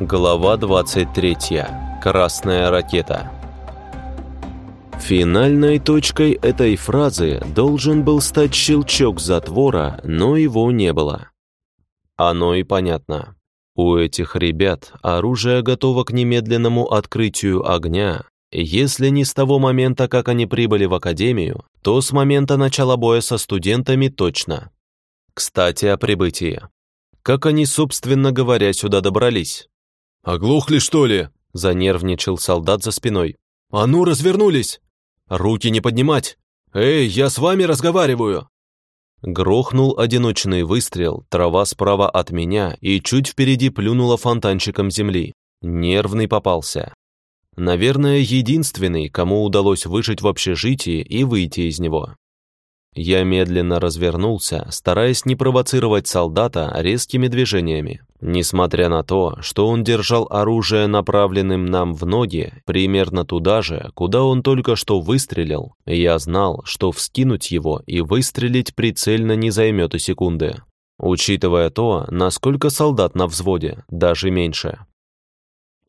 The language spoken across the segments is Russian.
Глава 23. Красная ракета. Финальной точкой этой фразы должен был стать щелчок затвора, но его не было. Оно и понятно. У этих ребят оружие готово к немедленному открытию огня. Если не с того момента, как они прибыли в академию, то с момента начала боя со студентами точно. Кстати, о прибытии. Как они, собственно говоря, сюда добрались? «Оглохли, что ли?» – занервничал солдат за спиной. «А ну, развернулись! Руки не поднимать! Эй, я с вами разговариваю!» Грохнул одиночный выстрел, трава справа от меня и чуть впереди плюнула фонтанчиком земли. Нервный попался. Наверное, единственный, кому удалось выжить в общежитии и выйти из него. Я медленно развернулся, стараясь не провоцировать солдата резкими движениями. Несмотря на то, что он держал оружие направленным нам в ноги, примерно туда же, куда он только что выстрелил, я знал, что вскинуть его и выстрелить прицельно не займет и секунды. Учитывая то, насколько солдат на взводе, даже меньше.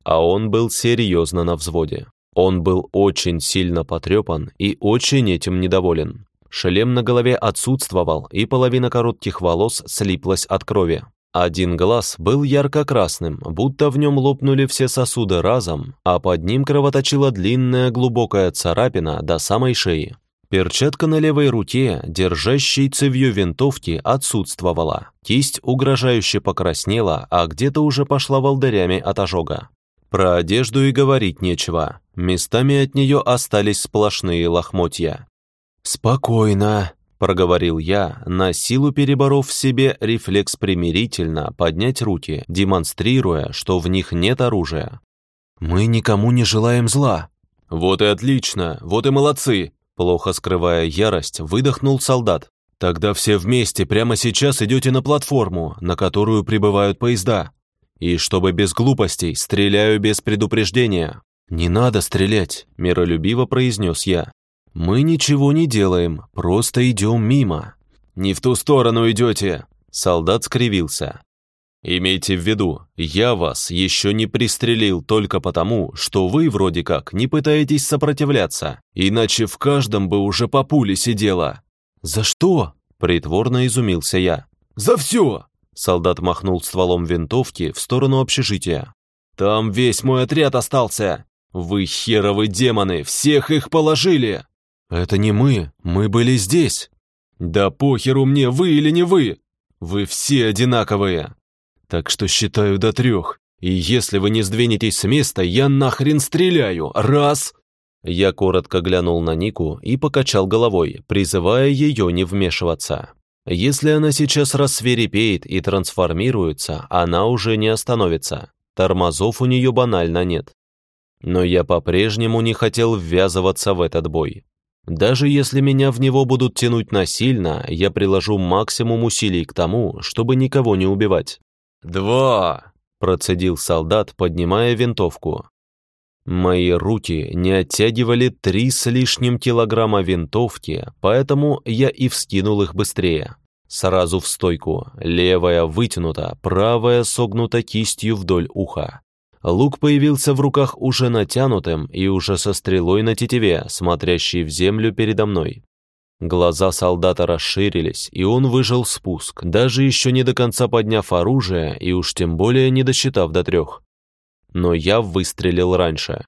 А он был серьезно на взводе. Он был очень сильно потрепан и очень этим недоволен. Шлем на голове отсутствовал, и половина коротких волос слиплась от крови. Один глаз был ярко-красным, будто в нем лопнули все сосуды разом, а под ним кровоточила длинная глубокая царапина до самой шеи. Перчатка на левой руке, держащей цевью винтовки, отсутствовала. Кисть угрожающе покраснела, а где-то уже пошла волдырями от ожога. Про одежду и говорить нечего. Местами от нее остались сплошные лохмотья. «Спокойно», — проговорил я, на силу переборов в себе рефлекс примирительно поднять руки, демонстрируя, что в них нет оружия. «Мы никому не желаем зла». «Вот и отлично, вот и молодцы», — плохо скрывая ярость, выдохнул солдат. «Тогда все вместе прямо сейчас идете на платформу, на которую прибывают поезда. И чтобы без глупостей, стреляю без предупреждения». «Не надо стрелять», — миролюбиво произнес я. «Мы ничего не делаем, просто идем мимо». «Не в ту сторону идете!» Солдат скривился. «Имейте в виду, я вас еще не пристрелил только потому, что вы вроде как не пытаетесь сопротивляться, иначе в каждом бы уже по пуле сидела». «За что?» – притворно изумился я. «За все!» – солдат махнул стволом винтовки в сторону общежития. «Там весь мой отряд остался! Вы херовы демоны, всех их положили!» «Это не мы, мы были здесь». «Да похеру мне, вы или не вы! Вы все одинаковые!» «Так что считаю до трех, и если вы не сдвинетесь с места, я нахрен стреляю! Раз!» Я коротко глянул на Нику и покачал головой, призывая ее не вмешиваться. Если она сейчас рассверепеет и трансформируется, она уже не остановится. Тормозов у нее банально нет. Но я по-прежнему не хотел ввязываться в этот бой. Даже если меня в него будут тянуть насильно, я приложу максимум усилий к тому, чтобы никого не убивать. «Два!» – процедил солдат, поднимая винтовку. Мои руки не оттягивали три с лишним килограмма винтовки, поэтому я и вскинул их быстрее. Сразу в стойку, левая вытянута, правая согнута кистью вдоль уха. Лук появился в руках уже натянутым и уже со стрелой на тетиве, смотрящей в землю передо мной. Глаза солдата расширились, и он выжил спуск, даже еще не до конца подняв оружие и уж тем более не досчитав до трех. Но я выстрелил раньше.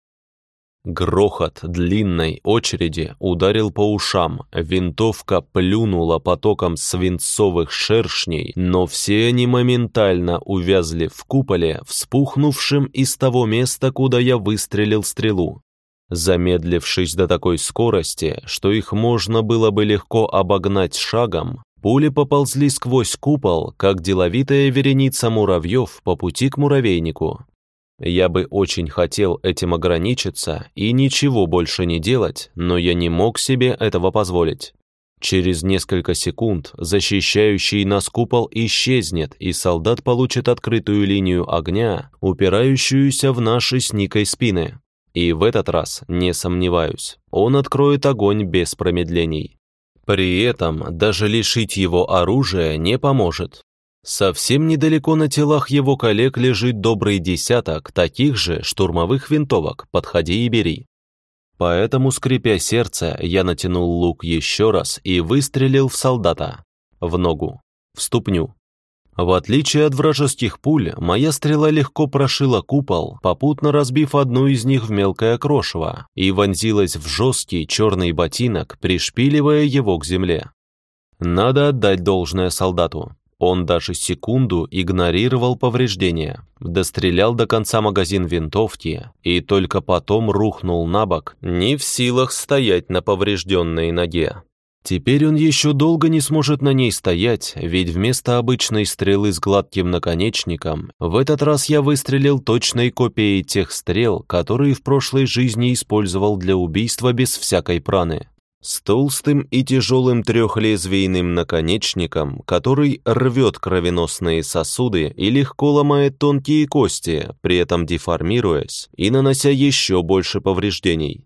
Грохот длинной очереди ударил по ушам, винтовка плюнула потоком свинцовых шершней, но все они моментально увязли в куполе, вспухнувшем из того места, куда я выстрелил стрелу. Замедлившись до такой скорости, что их можно было бы легко обогнать шагом, пули поползли сквозь купол, как деловитая вереница муравьев по пути к муравейнику. Я бы очень хотел этим ограничиться и ничего больше не делать, но я не мог себе этого позволить. Через несколько секунд защищающий нас купол исчезнет, и солдат получит открытую линию огня, упирающуюся в наши с Никой спины. И в этот раз, не сомневаюсь, он откроет огонь без промедлений. При этом даже лишить его оружия не поможет. Совсем недалеко на телах его коллег лежит добрый десяток таких же штурмовых винтовок, подходи и бери. Поэтому, скрипя сердце, я натянул лук еще раз и выстрелил в солдата. В ногу. В ступню. В отличие от вражеских пуль, моя стрела легко прошила купол, попутно разбив одну из них в мелкое крошево, и вонзилась в жесткий черный ботинок, пришпиливая его к земле. Надо отдать должное солдату. Он даже секунду игнорировал повреждения, дострелял до конца магазин винтовки и только потом рухнул на бок, не в силах стоять на поврежденной ноге. Теперь он еще долго не сможет на ней стоять, ведь вместо обычной стрелы с гладким наконечником, в этот раз я выстрелил точной копией тех стрел, которые в прошлой жизни использовал для убийства без всякой праны с толстым и тяжелым трехлезвийным наконечником, который рвет кровеносные сосуды и легко ломает тонкие кости, при этом деформируясь и нанося еще больше повреждений.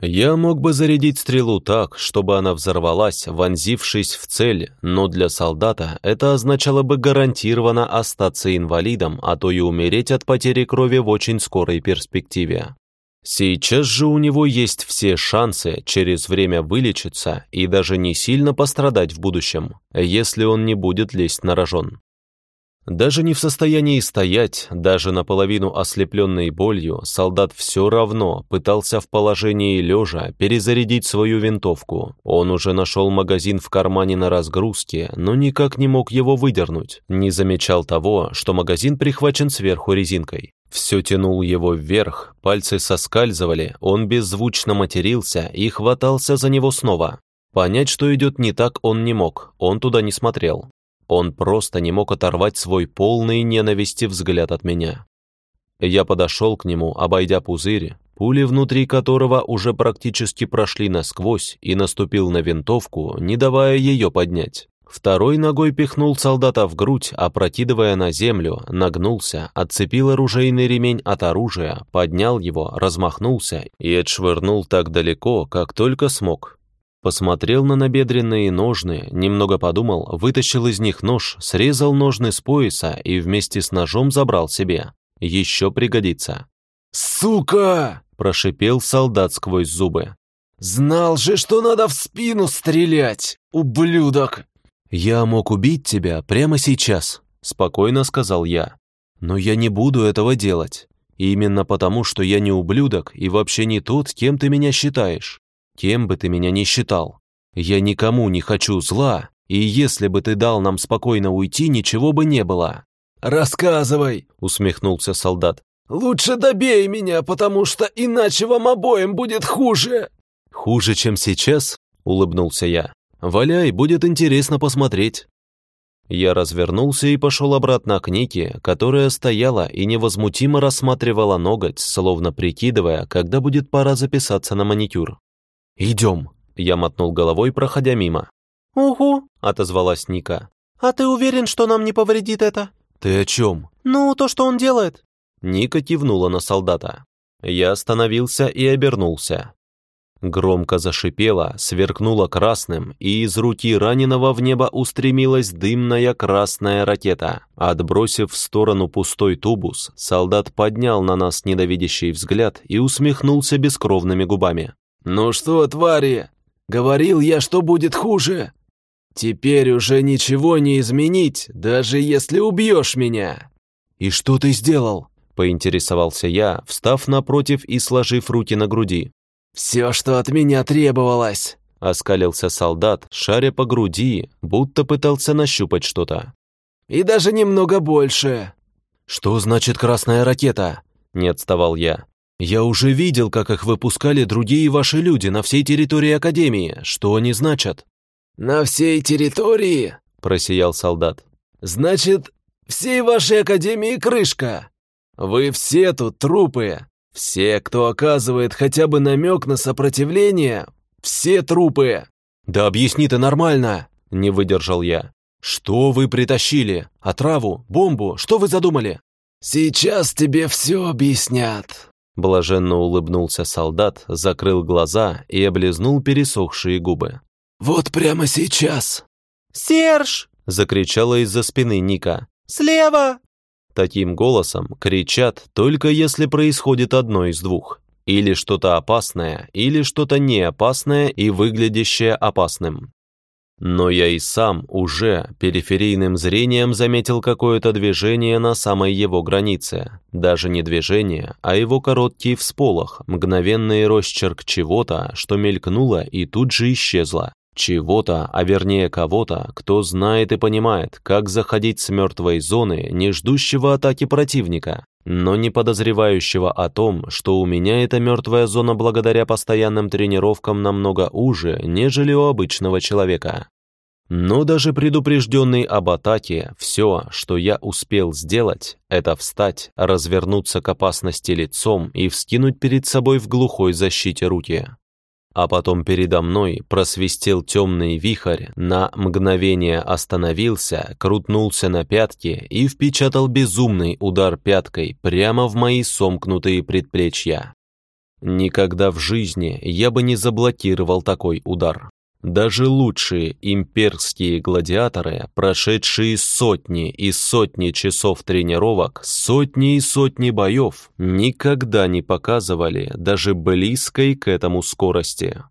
Я мог бы зарядить стрелу так, чтобы она взорвалась, вонзившись в цель, но для солдата это означало бы гарантированно остаться инвалидом, а то и умереть от потери крови в очень скорой перспективе. Сейчас же у него есть все шансы через время вылечиться и даже не сильно пострадать в будущем, если он не будет лезть на рожон. Даже не в состоянии стоять, даже наполовину ослепленный болью, солдат все равно пытался в положении лежа перезарядить свою винтовку. Он уже нашел магазин в кармане на разгрузке, но никак не мог его выдернуть. Не замечал того, что магазин прихвачен сверху резинкой. Все тянул его вверх, пальцы соскальзывали, он беззвучно матерился и хватался за него снова. Понять, что идет не так, он не мог, он туда не смотрел. Он просто не мог оторвать свой полный ненависти взгляд от меня. Я подошел к нему, обойдя пузырь, пули внутри которого уже практически прошли насквозь, и наступил на винтовку, не давая ее поднять. Второй ногой пихнул солдата в грудь, опрокидывая на землю, нагнулся, отцепил оружейный ремень от оружия, поднял его, размахнулся и отшвырнул так далеко, как только смог. Посмотрел на набедренные ножны, немного подумал, вытащил из них нож, срезал ножны с пояса и вместе с ножом забрал себе. Еще пригодится. «Сука!» – прошипел солдат сквозь зубы. «Знал же, что надо в спину стрелять, ублюдок!» «Я мог убить тебя прямо сейчас», — спокойно сказал я. «Но я не буду этого делать. Именно потому, что я не ублюдок и вообще не тот, кем ты меня считаешь. Кем бы ты меня ни считал. Я никому не хочу зла, и если бы ты дал нам спокойно уйти, ничего бы не было». «Рассказывай», — усмехнулся солдат. «Лучше добей меня, потому что иначе вам обоим будет хуже». «Хуже, чем сейчас?» — улыбнулся я. Валяй, будет интересно посмотреть». Я развернулся и пошел обратно к Нике, которая стояла и невозмутимо рассматривала ноготь, словно прикидывая, когда будет пора записаться на маникюр. «Идем», — я мотнул головой, проходя мимо. «Угу», — отозвалась Ника. «А ты уверен, что нам не повредит это?» «Ты о чем?» «Ну, то, что он делает». Ника кивнула на солдата. Я остановился и обернулся. Громко зашипела, сверкнула красным, и из руки раненого в небо устремилась дымная красная ракета. Отбросив в сторону пустой тубус, солдат поднял на нас недовидящий взгляд и усмехнулся бескровными губами. «Ну что, твари, говорил я, что будет хуже. Теперь уже ничего не изменить, даже если убьешь меня». «И что ты сделал?» – поинтересовался я, встав напротив и сложив руки на груди. «Все, что от меня требовалось!» — оскалился солдат, шаря по груди, будто пытался нащупать что-то. «И даже немного больше!» «Что значит красная ракета?» — не отставал я. «Я уже видел, как их выпускали другие ваши люди на всей территории Академии. Что они значат?» «На всей территории?» — просиял солдат. «Значит, всей вашей Академии крышка. Вы все тут трупы, все, кто оказывает хотя бы намек на сопротивление, все трупы. Да объясни ты нормально, не выдержал я. Что вы притащили? Отраву? Бомбу? Что вы задумали? Сейчас тебе все объяснят. Блаженно улыбнулся солдат, закрыл глаза и облизнул пересохшие губы. «Вот прямо сейчас!» «Серж!» — закричала из-за спины Ника. «Слева!» Таким голосом кричат только если происходит одно из двух. Или что-то опасное, или что-то не опасное и выглядящее опасным. Но я и сам уже периферийным зрением заметил какое-то движение на самой его границе. Даже не движение, а его короткий всполох, мгновенный росчерк чего-то, что мелькнуло и тут же исчезло. Чего-то, а вернее кого-то, кто знает и понимает, как заходить с мертвой зоны, не ждущего атаки противника, но не подозревающего о том, что у меня эта мертвая зона благодаря постоянным тренировкам намного уже, нежели у обычного человека. Но даже предупрежденный об атаке, все, что я успел сделать, это встать, развернуться к опасности лицом и вскинуть перед собой в глухой защите руки а потом передо мной просвистел темный вихрь, на мгновение остановился, крутнулся на пятки и впечатал безумный удар пяткой прямо в мои сомкнутые предплечья. Никогда в жизни я бы не заблокировал такой удар. Даже лучшие имперские гладиаторы, прошедшие сотни и сотни часов тренировок, сотни и сотни боев, никогда не показывали даже близкой к этому скорости.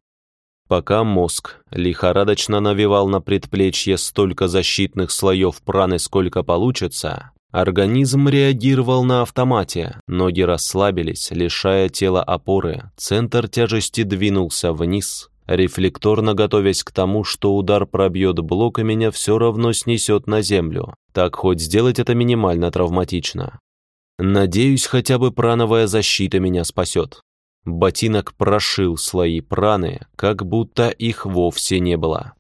Пока мозг лихорадочно навевал на предплечье столько защитных слоев праны, сколько получится, организм реагировал на автомате, ноги расслабились, лишая тела опоры, центр тяжести двинулся вниз – рефлекторно готовясь к тому, что удар пробьет блок и меня все равно снесет на землю. Так хоть сделать это минимально травматично. Надеюсь, хотя бы прановая защита меня спасет. Ботинок прошил слои праны, как будто их вовсе не было.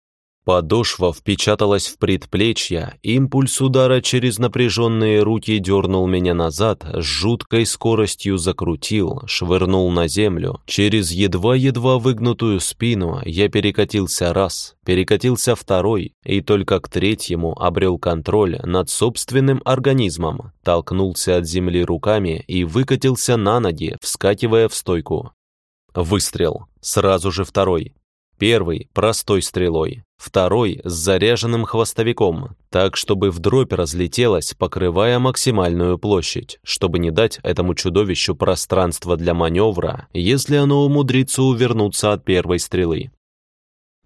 Подошва впечаталась в предплечье, импульс удара через напряженные руки дернул меня назад, с жуткой скоростью закрутил, швырнул на землю. Через едва-едва выгнутую спину я перекатился раз, перекатился второй, и только к третьему обрел контроль над собственным организмом, толкнулся от земли руками и выкатился на ноги, вскакивая в стойку. Выстрел. Сразу же второй. Первый – простой стрелой, второй – с заряженным хвостовиком, так, чтобы в дробь разлетелась, покрывая максимальную площадь, чтобы не дать этому чудовищу пространства для маневра, если оно умудрится увернуться от первой стрелы.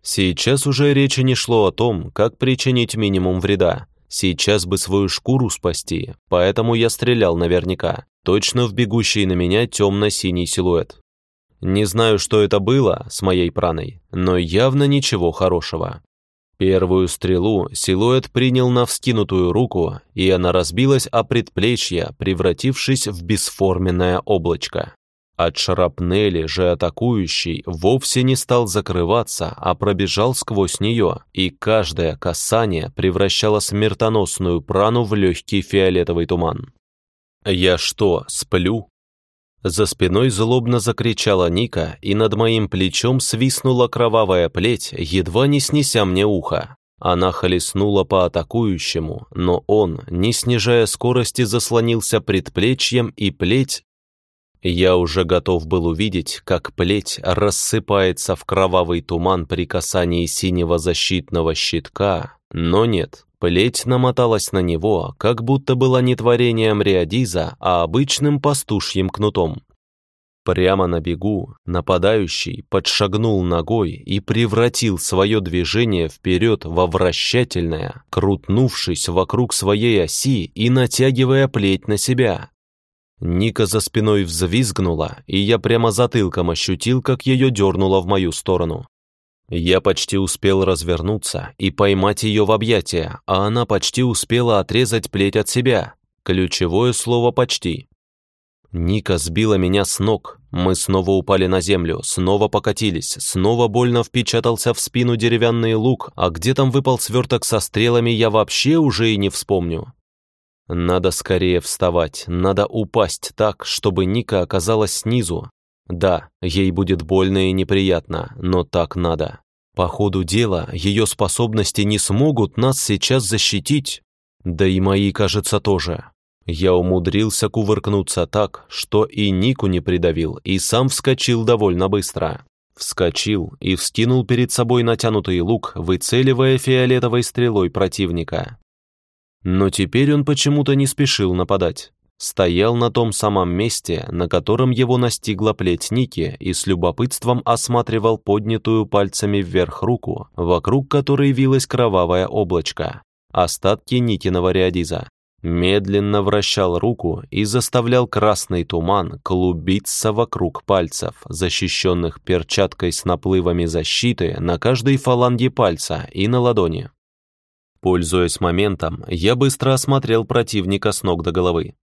Сейчас уже речи не шло о том, как причинить минимум вреда. Сейчас бы свою шкуру спасти, поэтому я стрелял наверняка, точно в бегущий на меня темно-синий силуэт. Не знаю, что это было с моей праной, но явно ничего хорошего. Первую стрелу силуэт принял на вскинутую руку, и она разбилась о предплечье, превратившись в бесформенное облачко. От шрапнели же атакующий вовсе не стал закрываться, а пробежал сквозь нее, и каждое касание превращало смертоносную прану в легкий фиолетовый туман. «Я что, сплю?» За спиной злобно закричала Ника, и над моим плечом свистнула кровавая плеть, едва не снеся мне ухо. Она холеснула по атакующему, но он, не снижая скорости, заслонился предплечьем, и плеть... Я уже готов был увидеть, как плеть рассыпается в кровавый туман при касании синего защитного щитка, но нет, Плеть намоталась на него, как будто была не творением Риадиза, а обычным пастушьим кнутом. Прямо на бегу нападающий подшагнул ногой и превратил свое движение вперед во вращательное, крутнувшись вокруг своей оси и натягивая плеть на себя. Ника за спиной взвизгнула, и я прямо затылком ощутил, как ее дернуло в мою сторону. Я почти успел развернуться и поймать ее в объятия, а она почти успела отрезать плеть от себя. Ключевое слово «почти». Ника сбила меня с ног. Мы снова упали на землю, снова покатились, снова больно впечатался в спину деревянный лук, а где там выпал сверток со стрелами, я вообще уже и не вспомню. Надо скорее вставать, надо упасть так, чтобы Ника оказалась снизу, да, ей будет больно и неприятно, но так надо. По ходу дела ее способности не смогут нас сейчас защитить. Да и мои, кажется, тоже. Я умудрился кувыркнуться так, что и Нику не придавил, и сам вскочил довольно быстро. Вскочил и вскинул перед собой натянутый лук, выцеливая фиолетовой стрелой противника. Но теперь он почему-то не спешил нападать. Стоял на том самом месте, на котором его настигла плеть Ники, и с любопытством осматривал поднятую пальцами вверх руку, вокруг которой вилось кровавое облачко, остатки Никиного реодиза. Медленно вращал руку и заставлял красный туман клубиться вокруг пальцев, защищенных перчаткой с наплывами защиты на каждой фаланге пальца и на ладони. Пользуясь моментом, я быстро осмотрел противника с ног до головы.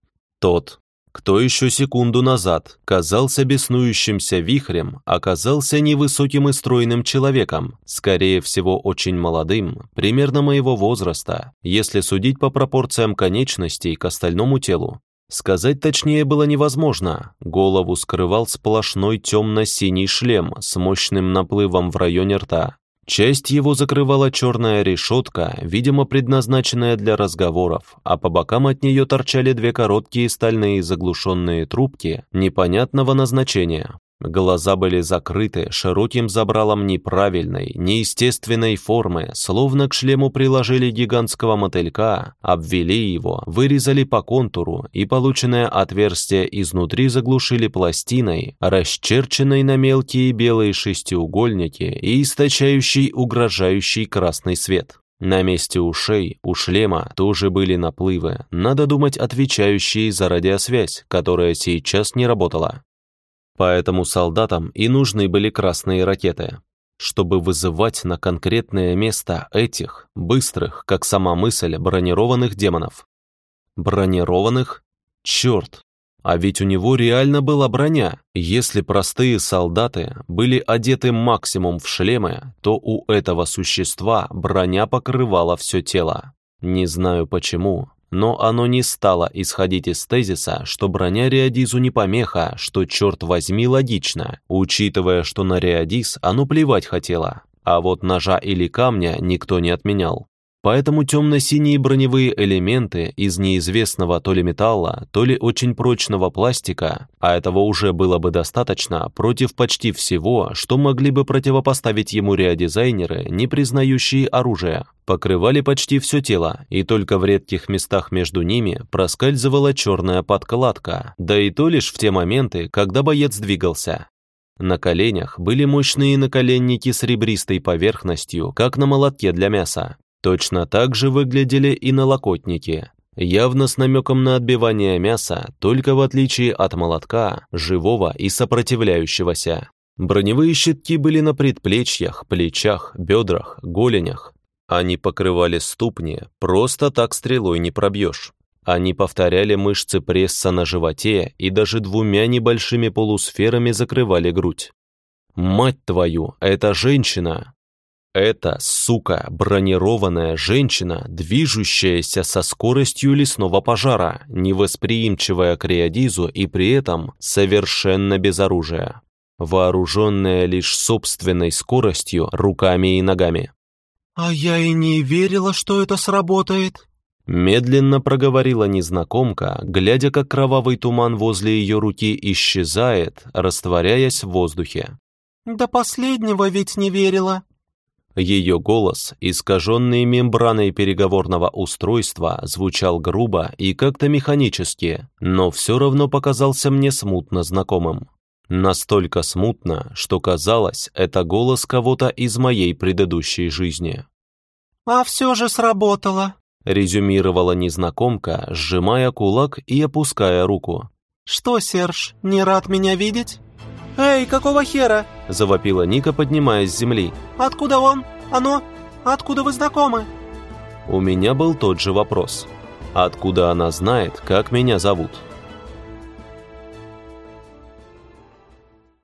Тот, кто еще секунду назад казался беснующимся вихрем, оказался невысоким и стройным человеком, скорее всего очень молодым, примерно моего возраста, если судить по пропорциям конечностей к остальному телу. Сказать точнее было невозможно. Голову скрывал сплошной темно-синий шлем с мощным наплывом в районе рта. Часть его закрывала черная решетка, видимо, предназначенная для разговоров, а по бокам от нее торчали две короткие стальные заглушенные трубки непонятного назначения. Глаза были закрыты широким забралом неправильной, неестественной формы, словно к шлему приложили гигантского мотылька, обвели его, вырезали по контуру и полученное отверстие изнутри заглушили пластиной, расчерченной на мелкие белые шестиугольники и источающей угрожающий красный свет. На месте ушей, у шлема тоже были наплывы, надо думать, отвечающие за радиосвязь, которая сейчас не работала. Поэтому солдатам и нужны были красные ракеты, чтобы вызывать на конкретное место этих, быстрых, как сама мысль, бронированных демонов. Бронированных? Черт! А ведь у него реально была броня. Если простые солдаты были одеты максимум в шлемы, то у этого существа броня покрывала все тело. Не знаю почему, но оно не стало исходить из тезиса, что броня Реодизу не помеха, что, черт возьми, логично, учитывая, что на Реодиз оно плевать хотело, а вот ножа или камня никто не отменял. Поэтому темно-синие броневые элементы из неизвестного то ли металла, то ли очень прочного пластика, а этого уже было бы достаточно против почти всего, что могли бы противопоставить ему реодизайнеры, не признающие оружие, покрывали почти все тело, и только в редких местах между ними проскальзывала черная подкладка, да и то лишь в те моменты, когда боец двигался. На коленях были мощные наколенники с ребристой поверхностью, как на молотке для мяса. Точно так же выглядели и налокотники, явно с намеком на отбивание мяса, только в отличие от молотка, живого и сопротивляющегося. Броневые щитки были на предплечьях, плечах, бедрах, голенях. Они покрывали ступни, просто так стрелой не пробьешь. Они повторяли мышцы пресса на животе и даже двумя небольшими полусферами закрывали грудь. «Мать твою, это женщина!» Это, сука, бронированная женщина, движущаяся со скоростью лесного пожара, невосприимчивая к реодизу и при этом совершенно без оружия, вооруженная лишь собственной скоростью, руками и ногами. «А я и не верила, что это сработает», Медленно проговорила незнакомка, глядя, как кровавый туман возле ее руки исчезает, растворяясь в воздухе. «До последнего ведь не верила». Ее голос, искаженный мембраной переговорного устройства, звучал грубо и как-то механически, но все равно показался мне смутно знакомым. Настолько смутно, что казалось, это голос кого-то из моей предыдущей жизни. «А все же сработало», — резюмировала незнакомка, сжимая кулак и опуская руку. «Что, Серж, не рад меня видеть?» «Эй, какого хера?» – завопила Ника, поднимаясь с земли. «Откуда он? Оно? Откуда вы знакомы?» У меня был тот же вопрос. Откуда она знает, как меня зовут?